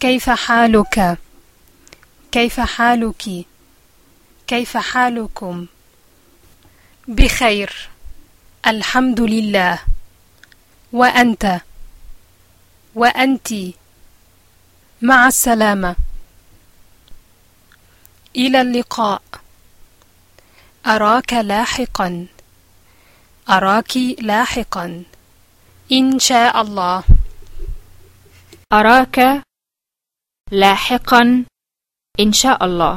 كيف حالك؟ كيف حالك؟ كيف حالكم؟ بخير الحمد لله. وأنت؟ وأنت؟ مع السلامة. إلى اللقاء. أراك لاحقا. أراك لاحقا. إن شاء الله. أراك لاحقا إن شاء الله.